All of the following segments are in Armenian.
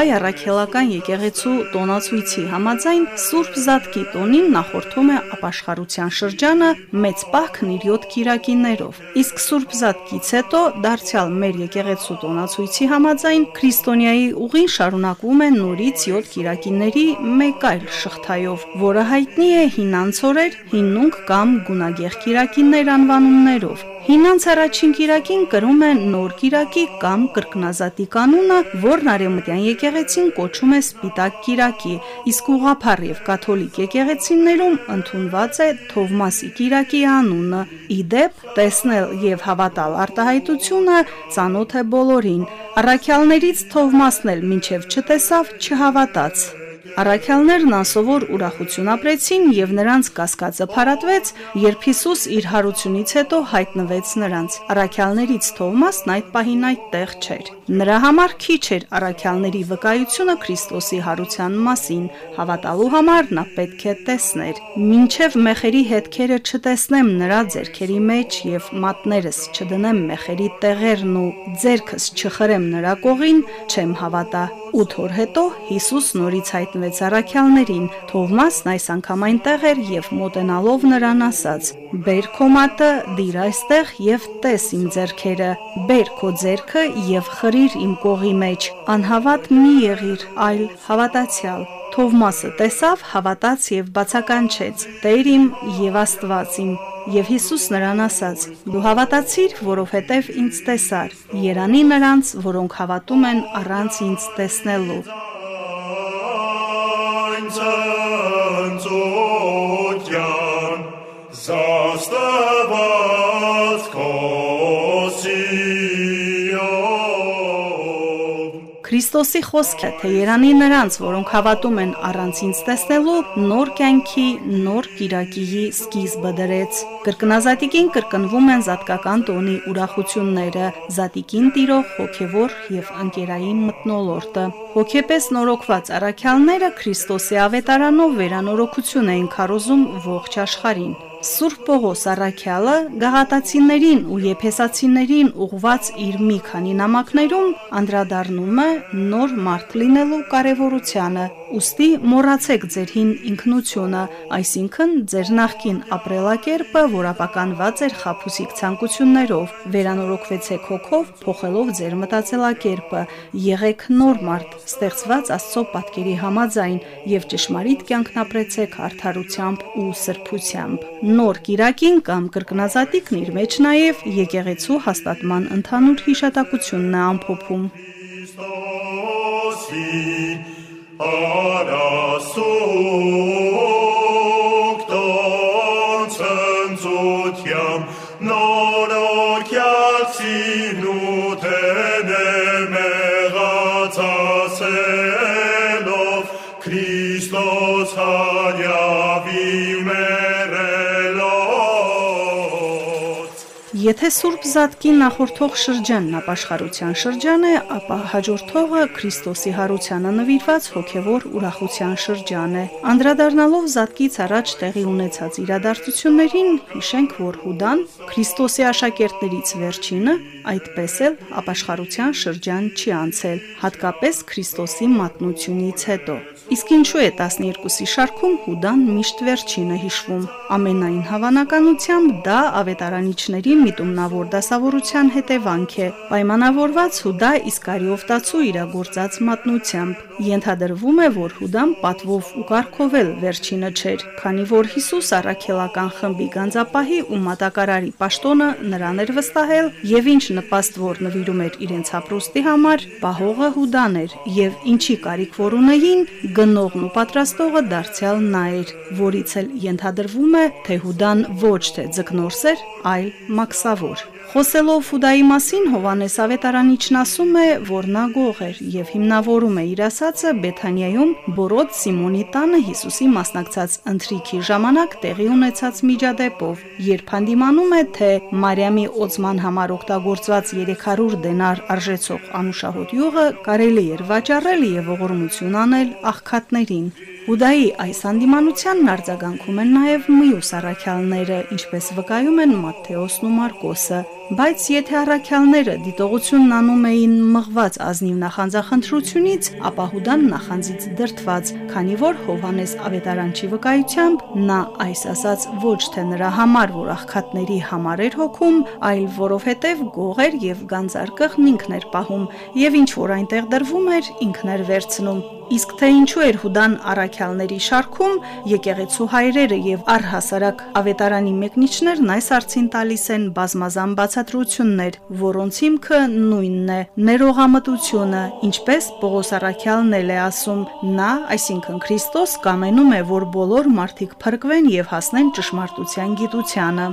Հայ առաքելական եկեղեցու տոնացույցի համաձայն Սուրբ Զատկի տոնին նախորդում է ապաշխարության շրջանը մեծ պահքն իր 7 կիրակիներով։ Իսկ Սուրբ Զատկից հետո դարձյալ մեր եկեղեցու տոնացույցի համաձայն քրիստոնյայի ուղին շարունակվում է նորից 7 կիրակիների մեկ այլ շղթայով, որը հայտնի է հին անցորեր, հիննունք կամ գունագեղ կիրակիներ անվանումներով։ Հինանց առաջին կիրակին կրում է նոր կիրակի կամ կրկնազատի կանոնը, որն արևմտյան եկեղեցին կոչում է Սպիտակ կիրակի, իսկ ուղափառ եւ կաթոլիկ եկեղեցիներում ընդունված է Թովմասի կիրակի անունը։ Իդեպ տեսնել եւ հավատալ արտահայտությունը ծանոթ է բոլորին։ Առաքյալներից Թովմասն էլ մինչև չտեսավ, չհավատաց։ Առաքյալներն անսովոր ուրախություն ապրեցին եւ նրանց կասկածը փարատվեց, երբ Հիսուս իր հարությունից հետո հայտնվեց նրանց։ Առաքյալներից Թովմասն այդ պահին այդտեղ չէր։ Նրա համար քիչ էր առաքյալների վկայությունը Քրիստոսի հարության մասին, հավատալու համար նա պետք է տեսներ։ Մինչև մեխերի հետքերը չտեսնեմ նրա ձեռքերի մեջ եւ մատներս չդնեմ մեխերի տեղերն ու ձեռքս չխրեմ նրա կողին, չեմ հավատա։ 8 օր հետո Հիսուս նորից հայտնվեց առաքյալներին։ Թովմասն այս անգամ այնտեղ էր եւ մոտենալով նրան ասաց. «Բեր քո մատը, դիր այստեղ եւ տես իմ ձեռքերը։ Բեր քո ձեռքը եւ խրիր իմ կողի մեջ։ Անհավատ մի եղիր, այլ հավատացյալ»։ Թովմասը տեսավ, հավատաց եւ բացականչեց. «Տեր իմ եւ Աստված իմ»։ Եվ Հիսուս նրան ասաց. Դու հավատացիր, որովհետև ինձ տեսար։ Երանի նրանց, որոնք հավատում են առանց ինձ տեսնելու։ Զաստված Քրիստոսի խոսքը, թե Երանի նրանց, որոնք հավատում են առանց ինձ տեսնելու, նոր կյանքի, նոր Կիրակիի սկիզբը դրեց։ Կրկնազատիկին կրկնվում են զատկական տոնի ուրախությունները, զատիկին տիրող հոգևոր եւ ընկերային մտնոլորտը։ Հոգեպես նորոգված առաքյալները Քրիստոսի ավետարանով վերանորոգություն էին քարոզում ողջ աշխարհին։ Սուրբ Պողոս Արաքյալը գաղատացիներին ու եփեսացիներին ուղված իր մի քանի նամակներում անդրադառնում է նոր մարդ լինելու կարևորությանը։ Ոստի մոռացեք ձեր հին ինքնությունը, այսինքն ձեր նախկին ապրելակերպը, որ ապականված էր խափուսիկ ցանկություններով, վերանորոգվեցեք հոգով, փոխելով ձեր մտածելակերպը, եղեք նոր մարդ, ստեղծված Աստծո պատկերի համաձայն եւ ճշմարիտ կյանքն ապրեցեք արդարությամբ ու սրբությամբ նոր Կիրակին կամ կրկնազատիկն իր մեջ նաև եկեղեցու հաստատման ընդհանուր հիշատակությունն է ամփոփում։ Նորոքյացին Եթե Սուրբ Զատկի նախորդող շրջանն ապաշխարության շրջան է, ապա հաջորդողը Քրիստոսի հարությանը նվիրված հոգևոր ուրախության շրջան է։ Անդրադառնալով Զատկից առաջ տեղի ունեցած իրադարձություններին, հիշենք, որ Հուդան Քրիստոսի աշակերտներից վերջինը այդպես էլ ապաշխարության շրջան չի անցել, հատկապես Քրիստոսի մատնությունից հետո։ Իսկ ինչու է 12-ի շարքում Հուդան միշտ վերջինը հիշվում։ Ամենայն հավանականությամբ դա ավետարանիչների մի միտումնավոր դասավորության հետևանք է։ Պայմանավորված Հուդա Իսկարիովտացու իրագործած մատնությամբ ենթադրվում է, որ Հուդան պատվով ու կարգովել վերջինը չէր, քանի որ Հիսուս առաքելական խմբի գանձապահի ու մատակարարի պաշտոնը նրան էր վստահել եւ ինչ նպաստ որ նվիրում էր իրենց հապրոստի համար, պահողը Հուդան էր եւ ինչի կարիք որ ունեին, գնողն ու պատրաստողը դարձյալ նա էր, որից էլ ենթադրվում է, թե Հուդան ոչ թե ձկնորս էր, այլ մաքսավոր։ Խոսելով Հուդայի մասին Հովանես Ավետարանիչն ասում է, որ նա գող էր եւ հիմնավորում է իր ասածը Բեթանիայում Բորոդ Սիմոնի տանը Հիսուսի մասնակցած ընթրիքի ժամանակ տեղի ունեցած միջադեպով, երբ հանդիմանում է, թե Մարիամի օծման համար օգտագործված 300 դենար արժեցող անուշահոտ յուղը կարելի էր վաճառել եւ ողորմություն անել աղքատներին։ Հուդայի այս հանդիմանությանն արձագանքում են նաև մյուս առաքյալները, ինչպես վկայում են Մատթեոսն ու Մարկոսը, բայց եթե առաքյալները դիտողությունն անում էին մղված ազնիվ նախանձախնդրությունից, ապա Հուդան նախանձից դրթված, քանի որ Հովանես Ավետարանչի վկայությամբ նա այս ասած ոչ թե նրա համար, որ աղքատների համար էր հոգում, այլ որովհետև գողեր եւ գանձարկղն ինքն էր պահում եւ ինչ որ այնտեղ դրվում էր, ինքն էր վերցնում Իսկ թե ինչու էր Հուդան առաքյալների շարքում, եկեղեցու հայրերը եւ առհասարակ ավետարանի մեկնիչներն այս արցին տալիս են բազմազան բացատրություններ, որոնց հիմքը նույնն է՝ ներողամտությունը, ինչպես Պողոս առաքյալն էլ է ասում, նա, այսինքն Քրիստոս, կամենում է, որ բոլոր մարդիկ փրկվեն եւ հասնեն ճշմարտության գիտությանը։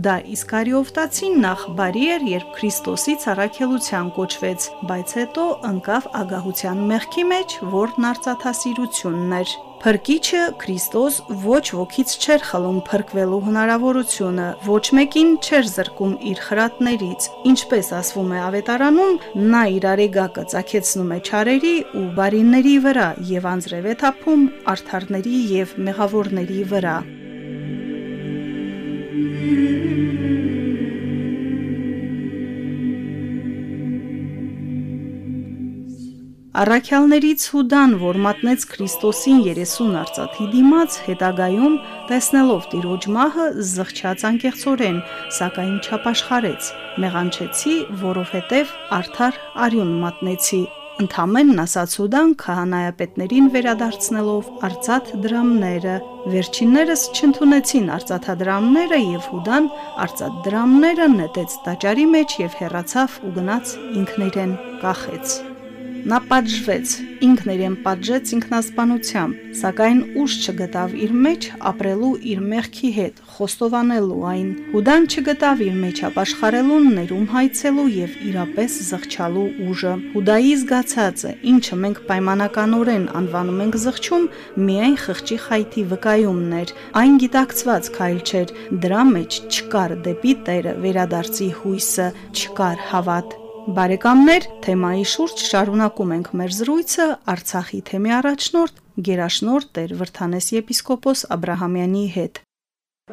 Հուդա Իսկարիովտացին նախ բարի էր, երբ Քրիստոսից առաքելության կոչվեց, բայց հետո ընկավ ագահության մեղքի մեջ, որն արծաթասիրությունն էր։ Փրկիչը Քրիստոս ոչ ոքից չէր խլում փրկվելու հնարավորությունը, ոչ մեկին չէր զրկում իր խրատներից։ Ինչպես ասվում է ավետարանում, նա իր արեգակը ցակեցնում է ճարերի ու բարինների վրա եւ անձրև է թափում արթարների եւ մեղավորների վրա։ Առաքյալներից Հուդան, որ մատնեց Քրիստոսին 30 արծաթի դիմաց, հետագայում տեսնելով Տիրոջ մահը զղջաց անկեղծորեն, սակայն չապաշխարեց։ Մեղանչեցի, որովհետև արդար արյուն մատնեցի։ Ընթամենն ասաց Հուդան քահանայապետներին վերադարձնելով արծաթ դրամները։ Վերջիններս չընդունեցին արծաթադրամները եւ Հուդան արծաթ դրամները նետեց տաճարի մեջ եւ հեռացավ ու գնաց ինքներեն կախեց։ Նա պատժվեց, ինքն իրեն պատժեց ինքնասպանությամբ, սակայն ուժ չգտավ իր մեջ ապրելու իր մեղքի հետ, խոստովանելու այն։ Հուդան չգտավ իր մեջ ապաշխարելուն, ներում հայցելու եւ իրապես զղջալու ուժը։ Հուդայի զգացածը, ինչը մենք պայմանականորեն անվանում ենք զղջում, միայն խղճի խայթի վկայումն էր։ Այն գիտակցված քայլ չէր, դրա մեջ չկար դեպի Տերը վերադարձի հույսը, չկար հավատ։ Բարեկամներ, թեմայի շուրջ շարունակում ենք մեր զրույցը Արցախի թեմի առաջնորդ Գերաշնորհ Տեր Վրթանես եպիսկոպոս Աբ รา համյանի հետ։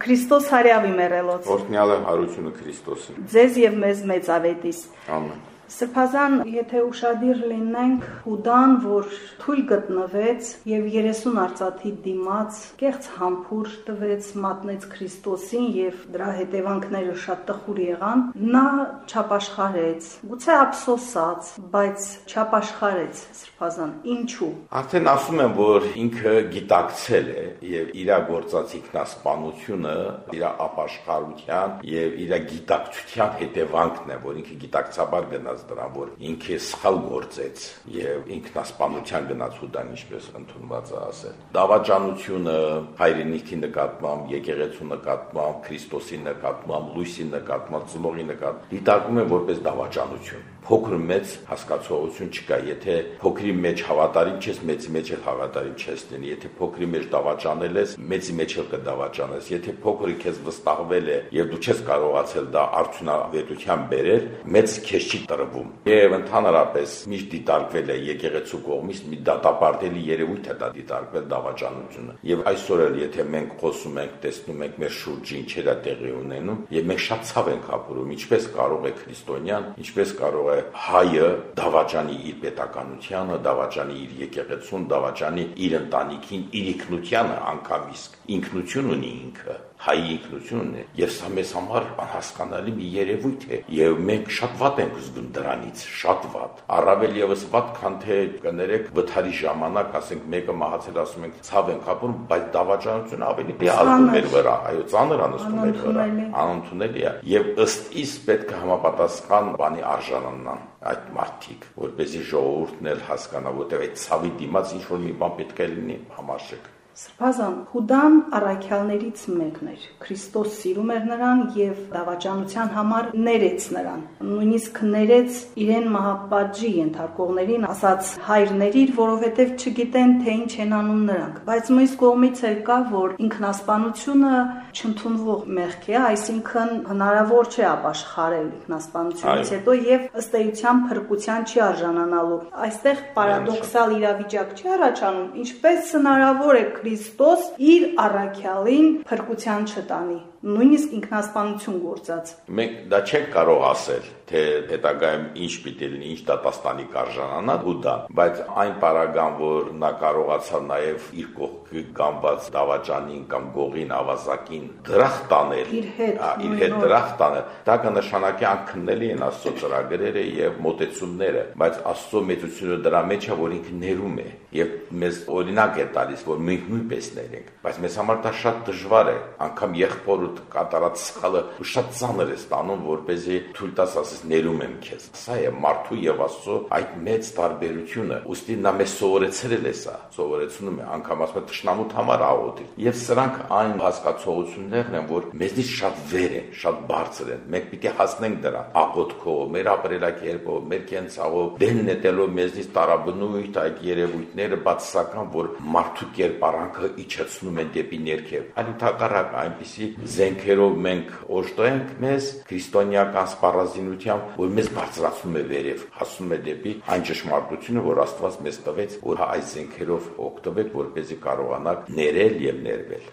Քրիստոս հարյավի մերելոց։ Օրհնյալ է հարությունը Քրիստոսի։ Ձեզ եւ մեզ մեծ ավետիս։ Ամեն։ Սրբազան, եթե ուշադիր լինենք, Հուդան, որ թույլ գտնվեց եւ 30 արծաթի դիմաց կեղծ համբուր տվեց, մատնեց Քրիստոսին եւ դրա հետևանքները շատ տխուր եղան, նա չապաշխարեց, գուցե ափսոսած, բայց չապաշխարեց Սրբազան։ Ինչու։ Արդեն ասում եմ, որ ինքը գիտակցել է եւ իր գործած ինքնասպանությունը իր ապաշխարության եւ իր գիտակցության հետևանքն է, որ ինքը գիտակցաբար գնաց ելնած դրան, որ ինքը սխալ գործեց եւ ինքնասպանության գնաց Հուդան ինչպես ընդունված է ասել։ Դավաճանությունը հայրենիքի նկատմամբ, եկեղեցու նկատմամբ, Քրիստոսի նկատմամբ, լույսի նկատմամբ, ծնողի նկատմամբ դիտարկում են որպես դավաճանություն փոքր մեծ հասկացողություն չկա, եթե փոքրի մեջ հավատարիմ չես, մեծի մեջ էլ հավատարիմ չես լինի, եթե փոքրի մեջ դավաճանել ես, մեծի մեջ էլ կդավաճանես, եթե փոքրը քեզ վստահվել է եւ դու չես կարողացել դա արդյունավետության բերել, մեծ քեզ չի գտնվում։ Եվ ընդհանրապես միշտ դիտարկվել է եկեղեցու կողմից մի դատապարտելի երևույթ է դա դիտարկվել դավաճանությունը։ Եվ այսօր էլ եթե մենք խոսում ենք, տեսնում ենք մեր շուրջը ինչեր է տեղի ունենում, եւ մենք շատ ցավ ենք ապրում, ինչպես կարող է քրիստոնյան, ինչպես կարող է հայը դավաճանի իր պետականությանը, դավաճանի իր եկեղեցուն, դավաճանի իր ընտանիքին, իր ինքնությանը անգամ իսկ ինքնություն ունի ինքը հայի ինքնությունն է եւ սա մեզ համար անհասկանալի մի երևույթ է եւ մենք շատ վատ ենք զգում դրանից շատ վատ առավել եւս վատ քան թե կներեք վթարի ժամանակ ասենք մեկը մահացել ասում ենք ցավ ենք ապրում բայց դավաճանությունը ավելի ազդում մեր վրա այո ծանր անստում մեր վրա անընդունելի է եւ ըստ իս պետք է համապատասխան բանի արժանանան այդ մարդիկ որպեսզի ժողովուրդն էլ հասկանա որտեղ այդ ցավի դիմաց ինչ որ մի բան պետք է լինի համարժեք Սրբազան Հուդան առաքյալներից մեկն էր։ Քրիստոս սիրում էր նրան եւ դավաճանության համար ներեց նրան։ Նույնիսկ ներեց իրեն մահապատժի ենթարկողներին, ասաց հայրներիր, որովհետեւ չգիտեն թե ինչ են անում նրանք։ Բայց մյուս կողմից էլ կա, որ ինքնասպանությունը չընդունվող մեղք է, այսինքն հնարավոր չէ ապաշխարել ինքնասպանությունից հետո եւ ըստ էության փրկության չի արժանանալու։ Այստեղ պարադոքսալ իրավիճակ չի առաջանում, ինչպես հնարավոր է Քրիստոս իր առաքյալին փրկության չտանի նույնիսկ ինքնասպանություն գործած։ Մենք դա չենք կարող ասել, թե հետագայում ինչ պիտի լինի, ինչ դատաստանի կարժանանա ու դա, բայց այն параգրաֆն, որ նա կարողացավ նաև իր կողքի գամված դավաճանին կամ գողին ավազակին դրախ տանել, իր հետ, ա, իր հետ դրախ տանել, դա կնշանակի անքննելի են Աստծո ծրագրերը եւ մտեցումները, բայց Աստծո մեծությունը դրա մեջ է, որ ինքն ներում է եւ մեզ օրինակ է տալիս, որ մենք նույնպես ներենք, բայց մեզ համար դա շատ դժվար է, անգամ եղբոր ու կատարած սխալը շատ ծանր է ստանում, որ เป զի թույլ տաս ասես ներում եմ քեզ։ Սա է մարդու եւ Աստծո այդ մեծ տարբերությունը։ Ոստի նա մեզ սովորեցրել է սա, սովորեցնում է անգամ ասում է ճշնամուտ համար աղոթի։ Եվ սրանք այն հասկացողություններն են, որ մեզնից շատ վեր են, շատ բարձր են։ Մենք պիտի հասնենք դրան աղոթքով, մեր ապրելակերպով, մեր կենցաղով, դեն նետելով մեզնից տարաբնույթ այդ երևույթները բացասական, որ մարդու կերպարանքը իջեցնում են դեպի ներքև։ Այլ ընդհակառակ այնպիսի զենքերով մենք օժտենք մեզ քրիստոնեական սպառազինությամբ, որ մեզ բարձրացնում է վերև, հասնում է դեպի այն ճշմարտությունը, որ Աստված մեզ տվեց, որ այս զենքերով օգտվեք, որպեսզի կարողանաք ներել եւ ներվել։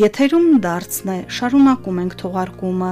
Եթերում դարձն է, շարունակում ենք թողարկումը։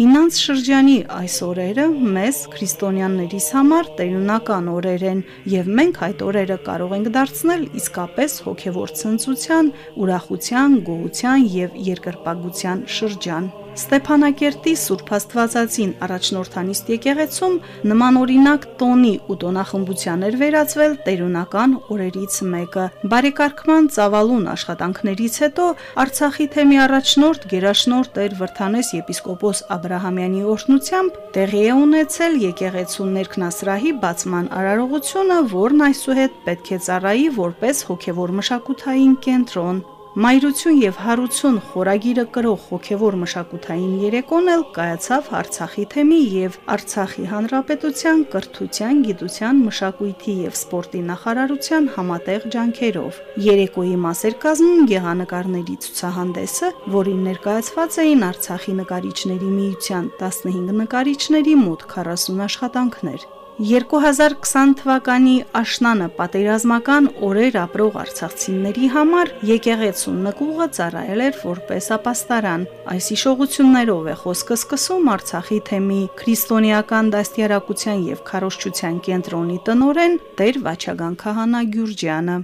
Հինանց շրջանի այս օրերը մեզ քրիստոնյաներիս համար տերունական օրեր են եւ մենք այդ օրերը կարող ենք դարձնել իսկապես հոգեվոր ցնծության, ուրախության, գոհության եւ երկրպագության շրջան։ Ստեփանակերտի Սուրբ Աստվածածին առաջնորդանիստ եկեղեցում նման օրինակ տոնի ու տոնախմբության էր վերածվել տերունական օրերից մեկը։ Բարեկարգման ծավալուն աշխատանքներից հետո Արցախի թեմի առաջնորդ Գերաշնորհ Տեր Վրթանես եպիսկոպոս Աբրահամյանի օրհնությամբ տեղի է ունեցել եկեղեցու ներքնասրահի բացման արարողությունը, որն այսուհետ պետք է ծառայի որպես հոգևոր մշակութային կենտրոն։ Մայրություն եւ հարություն խորագիրը կրող հոգեվոր մշակութային երեկոն էլ կայացավ Արցախի թեմի եւ Արցախի հանրապետության կրթության, գիտության, մշակույթի եւ սպորտի նախարարության համատեղ ջանքերով։ Երեկոյի մասեր կազմում գեղանկարների ցուցահանդեսը, որին ներկայացված էին Արցախի նկարիչների միության 15 նկարիչների մոտ 40 աշխատանքներ։ 2020 թվականի աշնանը պատերազմական օրեր ապրող արցախցիների համար եկեղեցու նկուղը ծառայել էր որպես ապաստարան։ Այս հիշողություններով է խոսքը սկսում Արցախի թեմի քրիստոնեական դաստիարակության եւ քարոշչության կենտրոնի տնորեն Տեր Վաչագան Քահանա Գյուրջյանը։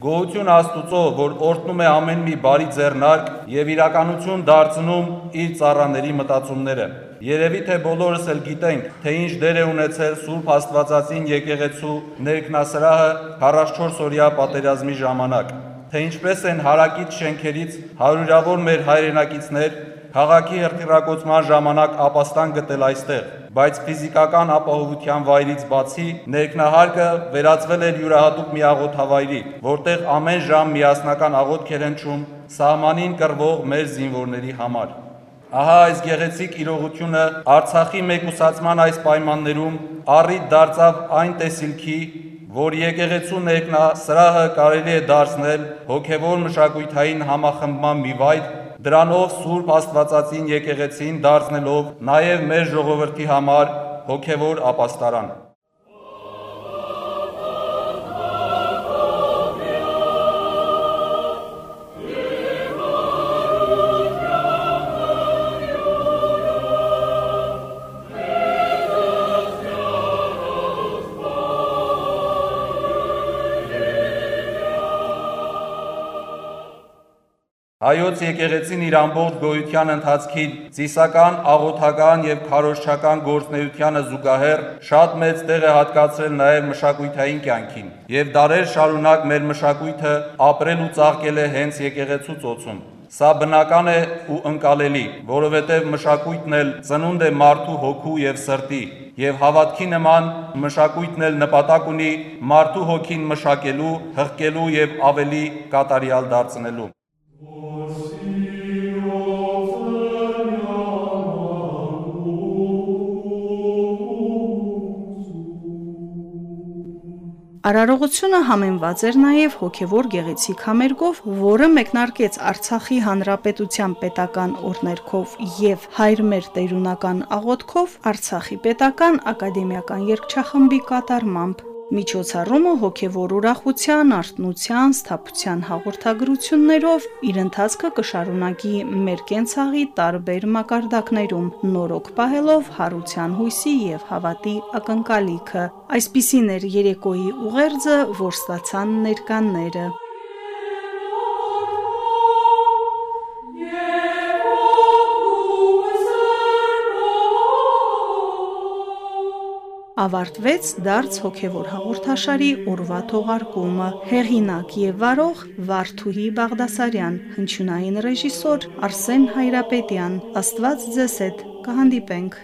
Գոհություն Աստուծո, որ օրհնում է ամեն մի բարի ձեռնարկ եւ իրականություն դարձնում իր ծառաների մտածումները։ Երևի թե բոլորս էլ գիտենք, թե ինչ դեր է ունեցել Սուրբ Աստվածածին եկեղեցու ներքնասրահը 44 օրյա պատերազմի ժամանակ, թե ինչպես են հարակից շենքերից հարյուրավոր մեր հայրենակիցներ քաղաքի հերթիրակոծման ժամանակ ապաստան գտել այստեղ, բայց ֆիզիկական ապահովության վայրից բացի ներքնահարկը վերածվել էր յուրահատուկ մի աղոթավայրի, որտեղ ամեն ժամ միասնական աղոթքեր են ճում սահմանին կռվող մեր զինվորների համար։ Ահա այս գեղեցիկ իրողությունը Արցախի մեկուսացման այս պայմաններում առիթ դարձավ այն տեսիլքի, որ եկեղեցու ներքնա սրահը կարելի է դարձնել հոգևոր մշակույթային համախմբման մի վայր, դրանով Սուրբ Աստվածածին եկեղեցին դարձնելով նաև մեր ժողովրդի համար հոգևոր ապաստարան։ Հայոց եկեղեցին իր ամբողջ գոյության ընթացքին ծիսական, աղոթական եւ քարոշչական գործնեությանը զուգահեռ շատ մեծ տեղ է հատկացրել նաեւ մշակույթային կյանքին եւ դարեր շարունակ մեր մշակույթը ապրել ու ծաղկել է հենց եկեղեցու ծոցում։ Սա բնական է ու ընկալելի, որովհետև մշակույթն էլ ծնունդ է մարդու հոգու եւ սրտի, եւ հավատքի նման մշակույթն էլ նպատակ ունի մարդու հոգին մշակելու, հղկելու եւ ավելի կատարյալ դարձնելու։ Արարողությունը համեմված էր նաև հոգևոր գեղեցիկ համերգով, որը մեկնարկեց Արցախի Հանրապետության պետական օրներքով եւ հայր մեր տերունական աղոթքով Արցախի պետական ակադեմիական երգչախմբի կատարմամբ Միջոցառումը հոգևոր ուրախության, արտնության, սթափության հաղորդագրություններով իր ընթացքը կշարունակի մեր կենցաղի տարբեր մակարդակներում, նորոգ պահելով հարության հույսի եւ հավատի ակնկալիքը։ Այսպիսին էր երեկոյի ուղերձը, որ ստացան ներկանները։ ավարտվեց դարձ հոգևոր հաղորդաշարի օրվա թողարկումը։ Հեղինակ եւ վարող Վարդուհի Բաղդասարյան, հնչյունային ռեժիսոր Արսեն Հայրապետյան։ Աստված ձեզ հետ։ Կհանդիպենք